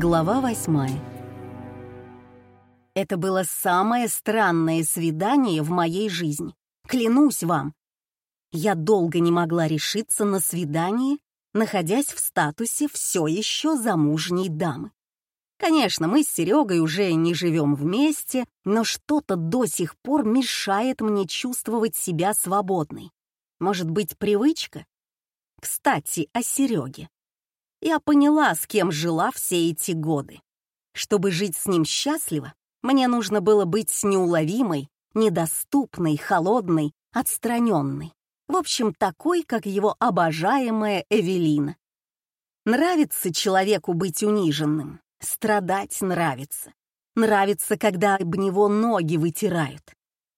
Глава восьмая. Это было самое странное свидание в моей жизни. Клянусь вам. Я долго не могла решиться на свидание, находясь в статусе все еще замужней дамы. Конечно, мы с Серегой уже не живем вместе, но что-то до сих пор мешает мне чувствовать себя свободной. Может быть, привычка? Кстати, о Сереге. Я поняла, с кем жила все эти годы. Чтобы жить с ним счастливо, мне нужно было быть неуловимой, недоступной, холодной, отстраненной. В общем, такой, как его обожаемая Эвелина. Нравится человеку быть униженным, страдать нравится. Нравится, когда об него ноги вытирают.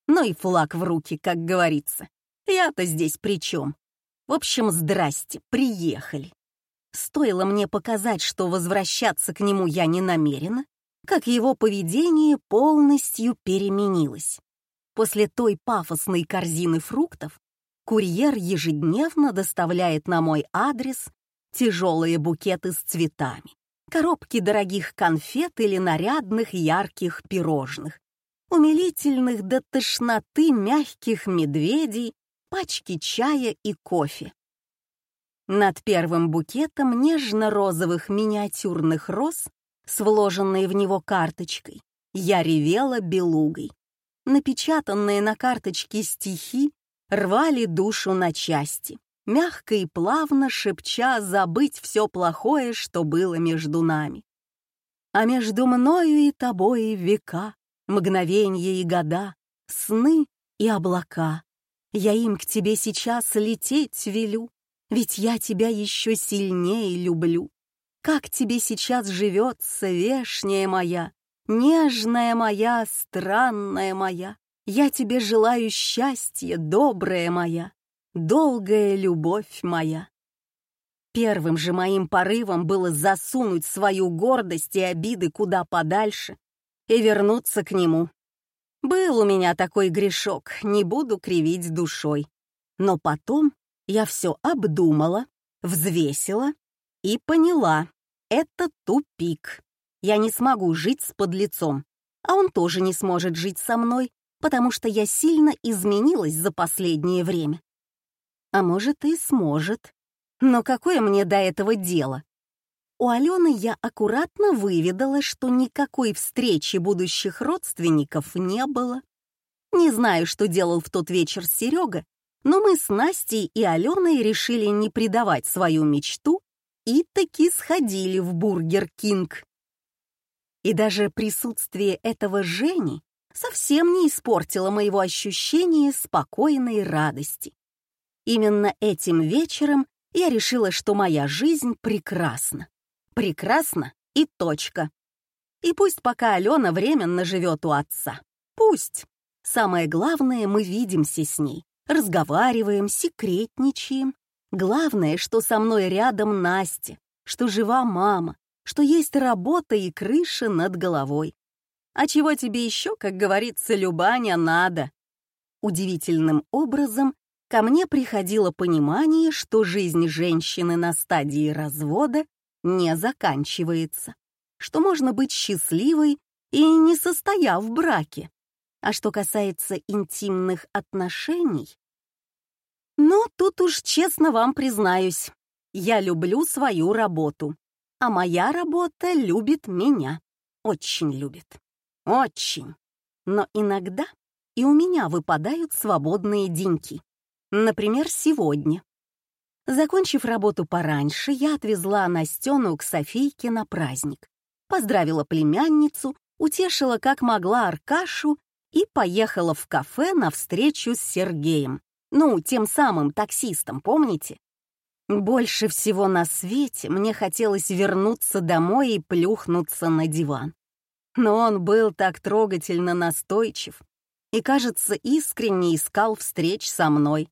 Ну и флаг в руки, как говорится. Я-то здесь при чем? В общем, здрасте, приехали. Стоило мне показать, что возвращаться к нему я не намерена, как его поведение полностью переменилось. После той пафосной корзины фруктов курьер ежедневно доставляет на мой адрес тяжелые букеты с цветами, коробки дорогих конфет или нарядных ярких пирожных, умилительных до тошноты мягких медведей пачки чая и кофе. Над первым букетом нежно-розовых миниатюрных роз с вложенной в него карточкой я ревела белугой. Напечатанные на карточке стихи рвали душу на части, мягко и плавно шепча забыть все плохое, что было между нами. А между мною и тобой века, мгновенья и года, сны и облака. Я им к тебе сейчас лететь велю, ведь я тебя еще сильнее люблю. Как тебе сейчас живется, вешняя моя, нежная моя, странная моя. Я тебе желаю счастья, добрая моя, долгая любовь моя. Первым же моим порывом было засунуть свою гордость и обиды куда подальше и вернуться к нему, был у меня такой грешок, не буду кривить душой. Но потом я все обдумала, взвесила и поняла, это тупик. Я не смогу жить с подлецом, а он тоже не сможет жить со мной, потому что я сильно изменилась за последнее время. А может, и сможет. Но какое мне до этого дело? У Алены я аккуратно выведала, что никакой встречи будущих родственников не было. Не знаю, что делал в тот вечер Серега, но мы с Настей и Аленой решили не предавать свою мечту и таки сходили в Бургер Кинг. И даже присутствие этого Жени совсем не испортило моего ощущения спокойной радости. Именно этим вечером я решила, что моя жизнь прекрасна. Прекрасно и точка. И пусть пока Алена временно живет у отца. Пусть. Самое главное, мы видимся с ней, разговариваем, секретничаем. Главное, что со мной рядом Настя, что жива мама, что есть работа и крыша над головой. А чего тебе еще, как говорится, Любаня, надо? Удивительным образом ко мне приходило понимание, что жизнь женщины на стадии развода не заканчивается, что можно быть счастливой и не состояв в браке. А что касается интимных отношений, ну, тут уж честно вам признаюсь, я люблю свою работу, а моя работа любит меня, очень любит, очень. Но иногда и у меня выпадают свободные деньки. Например, сегодня. Закончив работу пораньше, я отвезла Настену к Софийке на праздник. Поздравила племянницу, утешила как могла Аркашу и поехала в кафе на встречу с Сергеем. Ну, тем самым таксистом, помните? Больше всего на свете мне хотелось вернуться домой и плюхнуться на диван. Но он был так трогательно настойчив и, кажется, искренне искал встреч со мной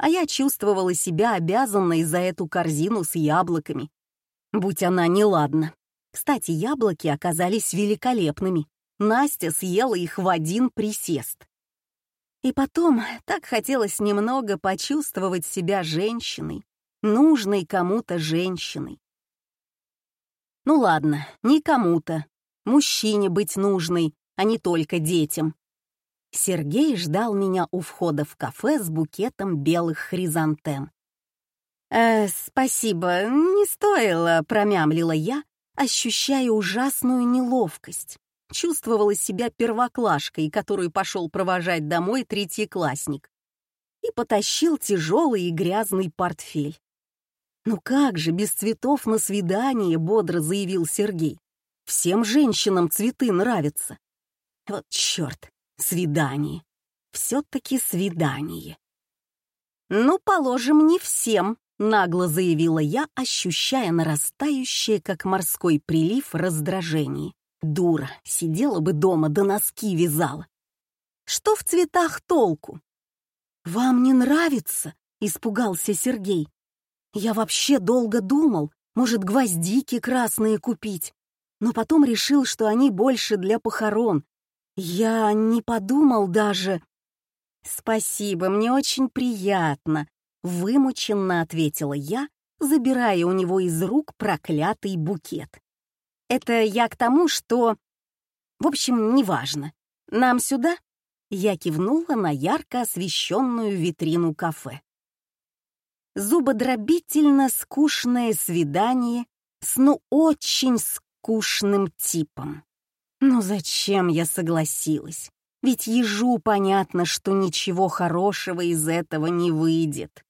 а я чувствовала себя обязанной за эту корзину с яблоками. Будь она неладна. Кстати, яблоки оказались великолепными. Настя съела их в один присест. И потом так хотелось немного почувствовать себя женщиной, нужной кому-то женщиной. Ну ладно, не кому-то. Мужчине быть нужной, а не только детям. Сергей ждал меня у входа в кафе с букетом белых хризантем. «Э, «Спасибо, не стоило», — промямлила я, ощущая ужасную неловкость. Чувствовала себя первоклашкой, которую пошел провожать домой третьеклассник. И потащил тяжелый и грязный портфель. «Ну как же, без цветов на свидание», — бодро заявил Сергей. «Всем женщинам цветы нравятся». Вот черт, свидание. Все-таки свидание. «Ну, положим, не всем», — нагло заявила я, ощущая нарастающее, как морской прилив, раздражение. Дура, сидела бы дома, да носки вязала. Что в цветах толку? «Вам не нравится?» — испугался Сергей. Я вообще долго думал, может, гвоздики красные купить, но потом решил, что они больше для похорон. Я не подумал даже... «Спасибо, мне очень приятно», — вымученно ответила я, забирая у него из рук проклятый букет. «Это я к тому, что... В общем, неважно. Нам сюда?» Я кивнула на ярко освещенную витрину кафе зубодробительно скучное свидание с ну очень скучным типом. Но зачем я согласилась? Ведь ежу понятно, что ничего хорошего из этого не выйдет.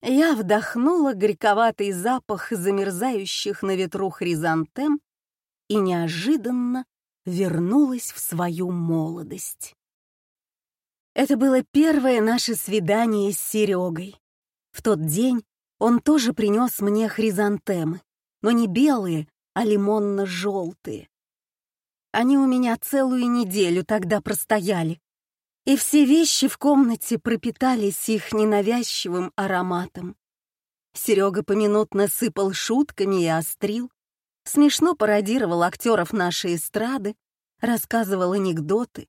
Я вдохнула горьковатый запах замерзающих на ветру хризантем и неожиданно вернулась в свою молодость. Это было первое наше свидание с Серегой. В тот день он тоже принес мне хризантемы, но не белые, а лимонно-желтые. Они у меня целую неделю тогда простояли, и все вещи в комнате пропитались их ненавязчивым ароматом. Серега поминутно сыпал шутками и острил, смешно пародировал актеров нашей эстрады, рассказывал анекдоты,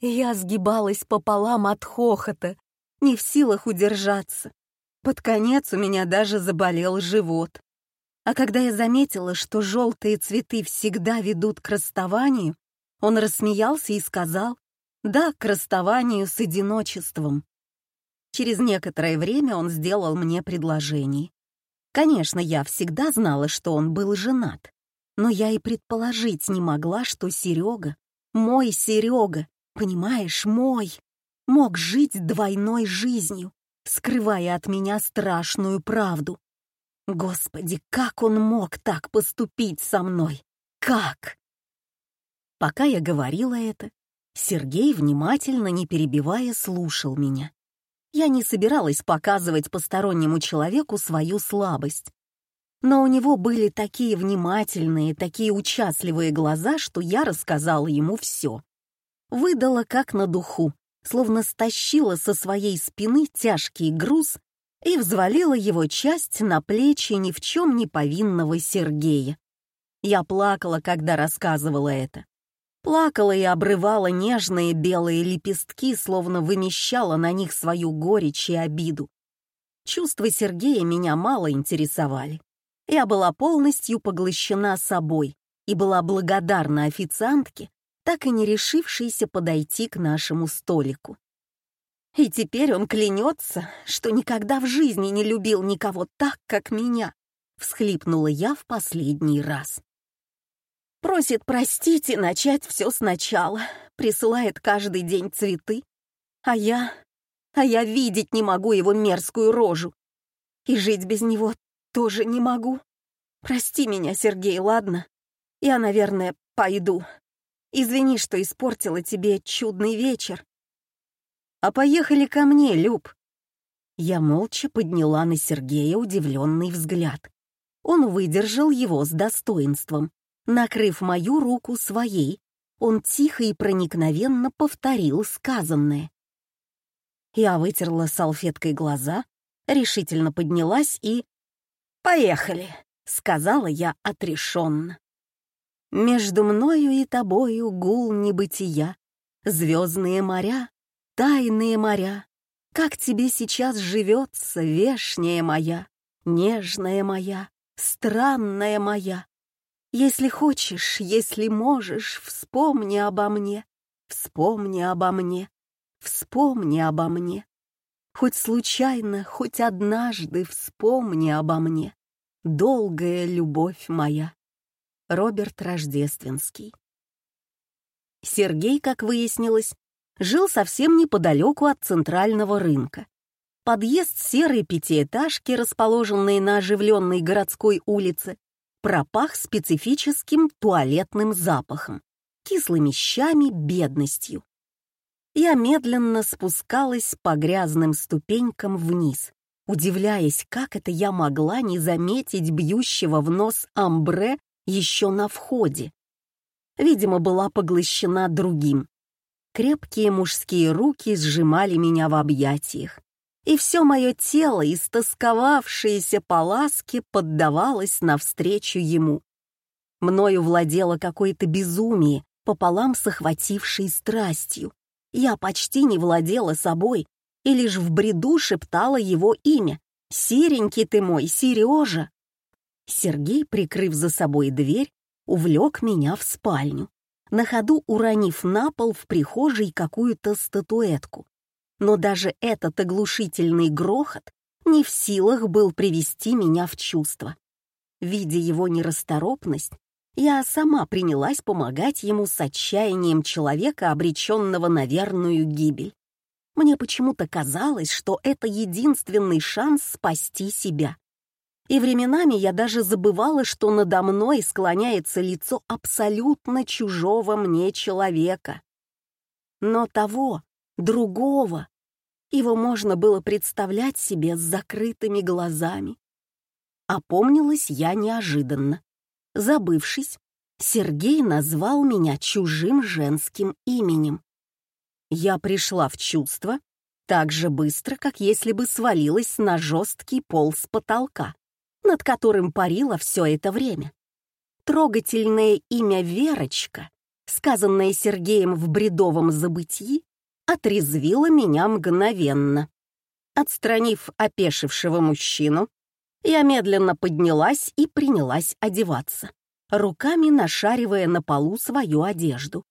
и я сгибалась пополам от хохота, не в силах удержаться. Под конец у меня даже заболел живот. А когда я заметила, что желтые цветы всегда ведут к расставанию, он рассмеялся и сказал «Да, к расставанию с одиночеством». Через некоторое время он сделал мне предложение. Конечно, я всегда знала, что он был женат, но я и предположить не могла, что Серега, мой Серега, понимаешь, мой, мог жить двойной жизнью скрывая от меня страшную правду. Господи, как он мог так поступить со мной? Как? Пока я говорила это, Сергей, внимательно не перебивая, слушал меня. Я не собиралась показывать постороннему человеку свою слабость. Но у него были такие внимательные, такие участливые глаза, что я рассказала ему все. Выдала как на духу, словно стащила со своей спины тяжкий груз и взвалила его часть на плечи ни в чем не повинного Сергея. Я плакала, когда рассказывала это. Плакала и обрывала нежные белые лепестки, словно вымещала на них свою горечь и обиду. Чувства Сергея меня мало интересовали. Я была полностью поглощена собой и была благодарна официантке так и не решившийся подойти к нашему столику. И теперь он клянется, что никогда в жизни не любил никого так, как меня, всхлипнула я в последний раз. Просит простить и начать все сначала, присылает каждый день цветы, а я... а я видеть не могу его мерзкую рожу. И жить без него тоже не могу. Прости меня, Сергей, ладно? Я, наверное, пойду. Извини, что испортила тебе чудный вечер. А поехали ко мне, Люб. Я молча подняла на Сергея удивленный взгляд. Он выдержал его с достоинством. Накрыв мою руку своей, он тихо и проникновенно повторил сказанное. Я вытерла салфеткой глаза, решительно поднялась и... «Поехали», — сказала я отрешенно. Между мною и тобою гул небытия, Звездные моря, тайные моря. Как тебе сейчас живется, вешняя моя, Нежная моя, странная моя? Если хочешь, если можешь, вспомни обо мне, вспомни обо мне, вспомни обо мне. Хоть случайно, хоть однажды вспомни обо мне. Долгая любовь моя. Роберт Рождественский. Сергей, как выяснилось, жил совсем неподалеку от центрального рынка. Подъезд серой пятиэтажки, расположенной на оживленной городской улице, пропах специфическим туалетным запахом, кислыми щами, бедностью. Я медленно спускалась по грязным ступенькам вниз, удивляясь, как это я могла не заметить бьющего в нос амбре еще на входе. Видимо, была поглощена другим. Крепкие мужские руки сжимали меня в объятиях и все мое тело, истосковавшееся по ласке, поддавалось навстречу ему. Мною владело какое-то безумие, пополам с охватившей страстью. Я почти не владела собой и лишь в бреду шептала его имя. «Серенький ты мой, Сережа!» Сергей, прикрыв за собой дверь, увлек меня в спальню, на ходу уронив на пол в прихожей какую-то статуэтку но даже этот оглушительный грохот не в силах был привести меня в чувство. Видя его нерасторопность, я сама принялась помогать ему с отчаянием человека, обреченного на верную гибель. Мне почему-то казалось, что это единственный шанс спасти себя. И временами я даже забывала, что надо мной склоняется лицо абсолютно чужого мне человека. Но того, другого. Его можно было представлять себе с закрытыми глазами. Опомнилась я неожиданно. Забывшись, Сергей назвал меня чужим женским именем. Я пришла в чувство так же быстро, как если бы свалилась на жесткий пол с потолка, над которым парила все это время. Трогательное имя Верочка, сказанное Сергеем в бредовом забытии, отрезвила меня мгновенно. Отстранив опешившего мужчину, я медленно поднялась и принялась одеваться, руками нашаривая на полу свою одежду.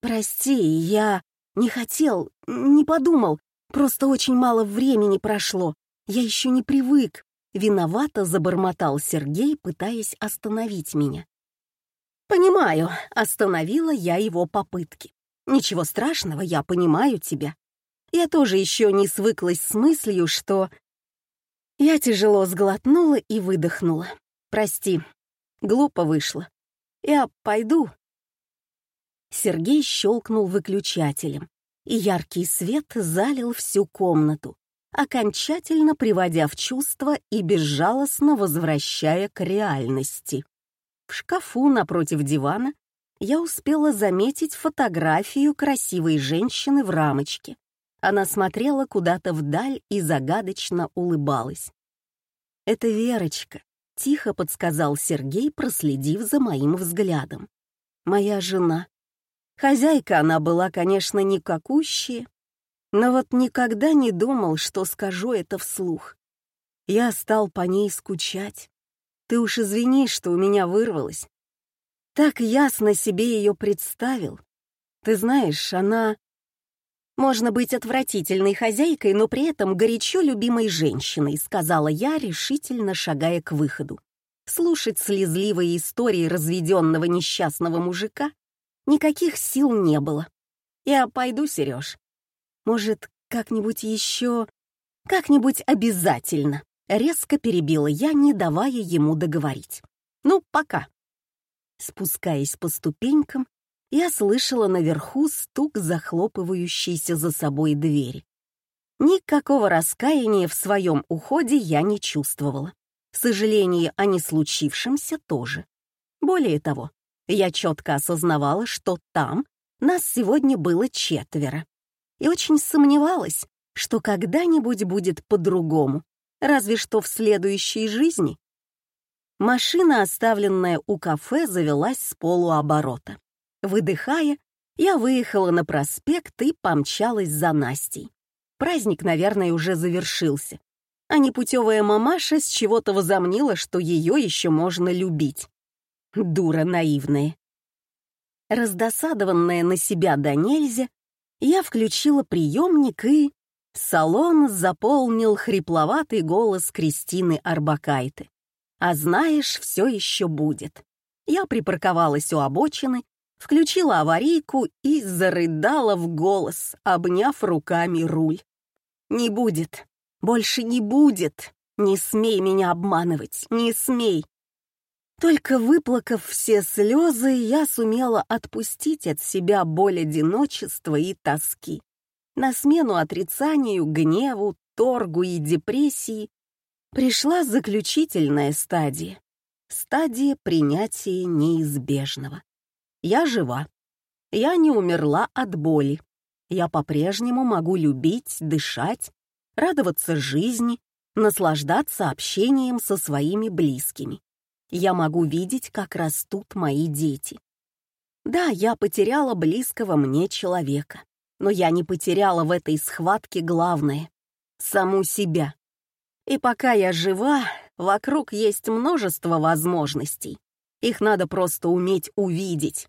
«Прости, я не хотел, не подумал, просто очень мало времени прошло, я еще не привык», виновато забормотал Сергей, пытаясь остановить меня. «Понимаю», — остановила я его попытки. Ничего страшного, я понимаю тебя. Я тоже еще не свыклась с мыслью, что... Я тяжело сглотнула и выдохнула. Прости, глупо вышло. Я пойду. Сергей щелкнул выключателем, и яркий свет залил всю комнату, окончательно приводя в чувство и безжалостно возвращая к реальности. В шкафу напротив дивана я успела заметить фотографию красивой женщины в рамочке. Она смотрела куда-то вдаль и загадочно улыбалась. «Это Верочка», — тихо подсказал Сергей, проследив за моим взглядом. «Моя жена. Хозяйка она была, конечно, никакущая, но вот никогда не думал, что скажу это вслух. Я стал по ней скучать. Ты уж извини, что у меня вырвалось. Так ясно себе ее представил. Ты знаешь, она... Можно быть отвратительной хозяйкой, но при этом горячо любимой женщиной, сказала я, решительно шагая к выходу. Слушать слезливые истории разведенного несчастного мужика никаких сил не было. Я пойду, Сереж. Может, как-нибудь еще... Как-нибудь обязательно. Резко перебила я, не давая ему договорить. Ну, пока. Спускаясь по ступенькам, я слышала наверху стук захлопывающейся за собой двери. Никакого раскаяния в своем уходе я не чувствовала. Сожаления о не случившемся тоже. Более того, я четко осознавала, что там нас сегодня было четверо. И очень сомневалась, что когда-нибудь будет по-другому, разве что в следующей жизни. Машина, оставленная у кафе, завелась с полуоборота. Выдыхая, я выехала на проспект и помчалась за Настей. Праздник, наверное, уже завершился. А непутевая мамаша с чего-то возомнила, что ее еще можно любить. Дура наивная. Раздосадованная на себя до нельзя, я включила приемник и... Салон заполнил хрипловатый голос Кристины Арбакайты. «А знаешь, все еще будет». Я припарковалась у обочины, включила аварийку и зарыдала в голос, обняв руками руль. «Не будет, больше не будет, не смей меня обманывать, не смей». Только выплакав все слезы, я сумела отпустить от себя боль одиночества и тоски. На смену отрицанию, гневу, торгу и депрессии пришла заключительная стадия. Стадия принятия неизбежного. Я жива. Я не умерла от боли. Я по-прежнему могу любить, дышать, радоваться жизни, наслаждаться общением со своими близкими. Я могу видеть, как растут мои дети. Да, я потеряла близкого мне человека но я не потеряла в этой схватке главное — саму себя. И пока я жива, вокруг есть множество возможностей. Их надо просто уметь увидеть.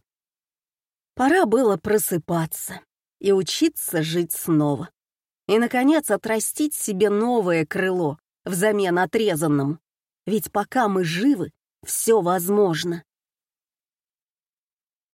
Пора было просыпаться и учиться жить снова. И, наконец, отрастить себе новое крыло взамен отрезанному. Ведь пока мы живы, все возможно.